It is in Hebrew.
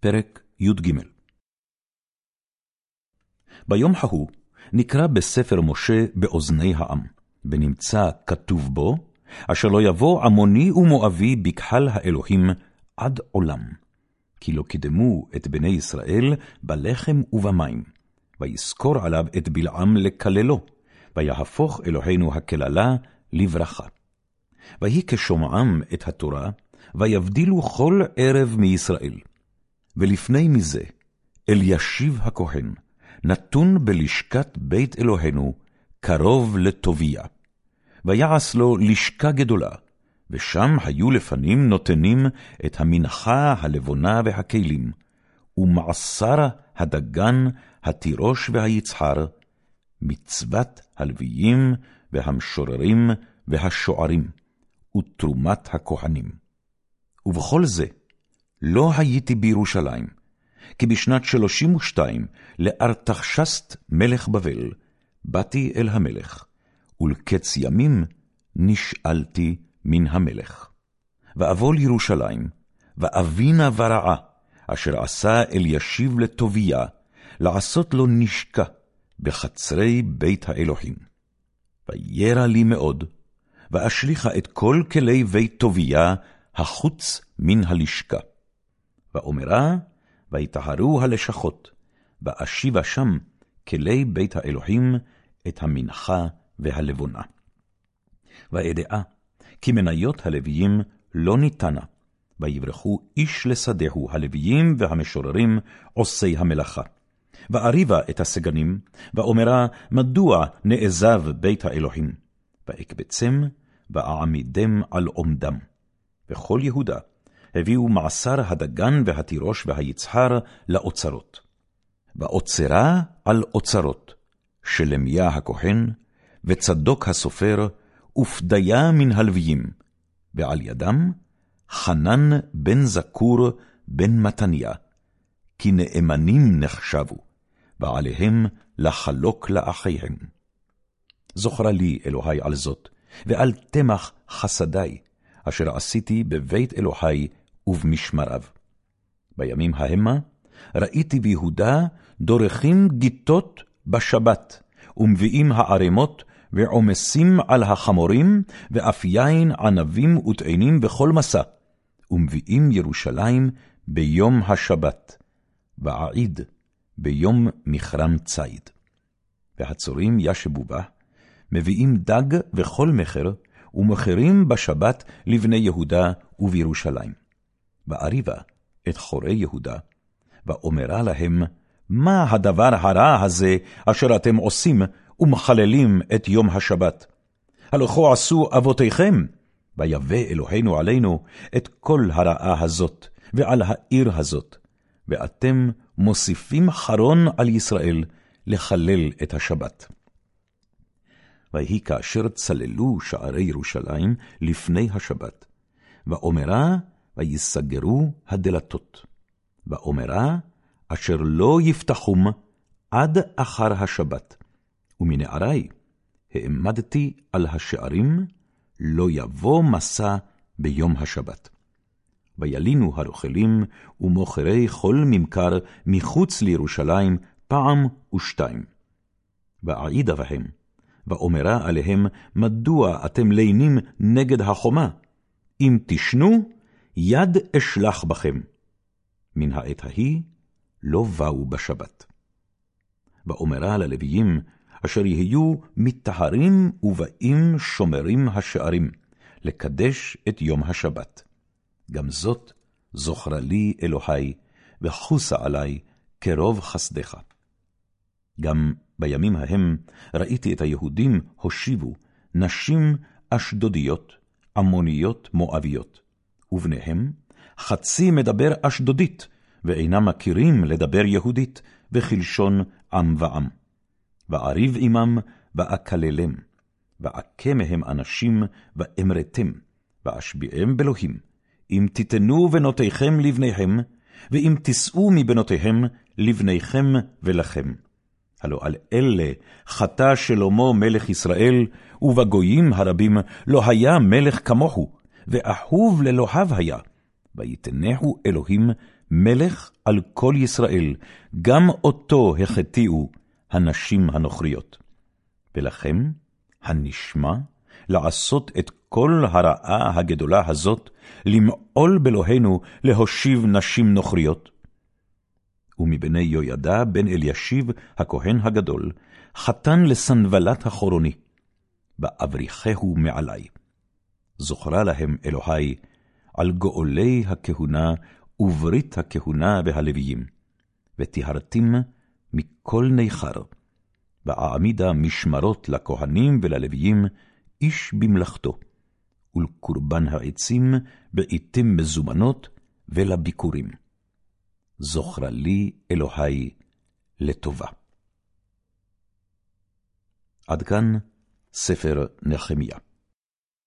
פרק י"ג ביום ההוא נקרא בספר משה באוזני העם, ונמצא כתוב בו, אשר לא יבוא עמוני ומואבי בקהל האלוהים עד עולם. כי לא קידמו את בני ישראל בלחם ובמים, ויזכור עליו את בלעם לקללו, ויהפוך אלוהינו הקללה לברכה. ויהי כשומעם את התורה, ויבדילו כל ערב מישראל. ולפני מזה, אלישיב הכהן, נתון בלשכת בית אלוהינו, קרוב לטוביה. ויעש לו לשכה גדולה, ושם היו לפנים נותנים את המנחה הלבונה והכלים, ומעשר הדגן, התירוש והיצחר, מצוות הלוויים והמשוררים והשוערים, ותרומת הכהנים. ובכל זה, לא הייתי בירושלים, כי בשנת שלושים ושתיים לארתחשסט מלך בבל, באתי אל המלך, ולקץ ימים נשאלתי מן המלך. ואבוא לירושלים, ואבינה ורעה, אשר עשה אלישיב לטוביה, לעשות לו נשקה בחצרי בית האלוהים. וירא לי מאוד, ואשליכה את כל כלי בית טוביה החוץ מן הלשכה. ואומרה, ויטהרו הלשכות, ואשיבה שם כלי בית האלוהים את המנחה והלבונה. ואדעה, כי מניות הלוויים לא ניתנה, ויברחו איש לשדהו הלוויים והמשוררים עושי המלאכה. ואריבה את הסגנים, ואומרה, מדוע נעזב בית האלוהים? ואקבצם, ואעמידם על עומדם. וכל יהודה הביאו מעשר הדגן והתירוש והיצהר לאוצרות. ואוצרה על אוצרות, שלמיה הכהן, וצדוק הסופר, ופדיה מן הלוויים, ועל ידם חנן בן זקור בן מתניה, כי נאמנים נחשבו, ועליהם לחלוק לאחיהם. זוכרה לי, אלוהי, על זאת, ועל תמח חסדי, אשר עשיתי בבית אלוהי ובמשמריו. בימים המה ראיתי ביהודה דורכים גיתות בשבת, ומביאים הערימות ועומסים על החמורים, ואף יין ענבים וטעינים בכל מסע, ומביאים ירושלים ביום השבת, ואעיד ביום מכרם ציד. והצורים ישבו בה, מביאים דג וכל מכר, ומוכרים בשבת לבני יהודה ובירושלים. ואריבה את חורי יהודה, ואומרה להם, מה הדבר הרע הזה אשר אתם עושים ומחללים את יום השבת? הלכו עשו אבותיכם, ויבא אלוהינו עלינו את כל הרעה הזאת, ועל העיר הזאת, ואתם מוסיפים חרון על ישראל לחלל את השבת. ויהי כאשר צללו שערי ירושלים לפני השבת, ואומרה, ויסגרו הדלתות. ואומרה, אשר לא יפתחום עד אחר השבת. ומנערי העמדתי על השערים, לא יבוא מסע ביום השבת. וילינו הרוכלים ומוכרי כל ממכר מחוץ לירושלים פעם ושתיים. ואעידה בהם, ואומרה עליהם, מדוע אתם לינים נגד החומה? אם תשנו, יד אשלח בכם. מן העת ההיא לא באו בשבת. ואומרה ללוויים, אשר יהיו מטהרים ובאים שומרים השערים, לקדש את יום השבת. גם זאת זוכרה לי אלוהי, וחוסה עלי כרוב חסדך. גם בימים ההם ראיתי את היהודים הושיבו נשים אשדודיות, עמוניות, מואביות, ובניהם חצי מדבר אשדודית, ואינם מכירים לדבר יהודית, וכלשון עם ועם. ואריב עמם, ואקללם, ואכה מהם אנשים, ואמרתם, ואשביעם באלוהים, אם תיתנו בנותיכם לבניהם, ואם תישאו מבנותיהם לבניכם ולכם. הלא על אלה חטא שלמה מלך ישראל, ובגויים הרבים לא היה מלך כמוהו, ואהוב לאלוהיו היה, ויתנהו אלוהים מלך על כל ישראל, גם אותו החטיאו הנשים הנוכריות. ולכם, הנשמע, לעשות את כל הרעה הגדולה הזאת, למעול באלוהינו להושיב נשים נוכריות. ומבני יהוידע בן אלישיב, הכהן הגדול, חתן לסנבלת החורוני, באבריחהו מעלי. זוכרה להם אלוהי על גאולי הכהונה וברית הכהונה והלוויים, וטיהרתים מכל ניכר, ואעמידה משמרות לכהנים וללוויים, איש במלאכתו, ולקורבן העצים בעתים מזומנות ולביקורים. זוכרה לי אלוהי לטובה. עד כאן ספר נחמיה.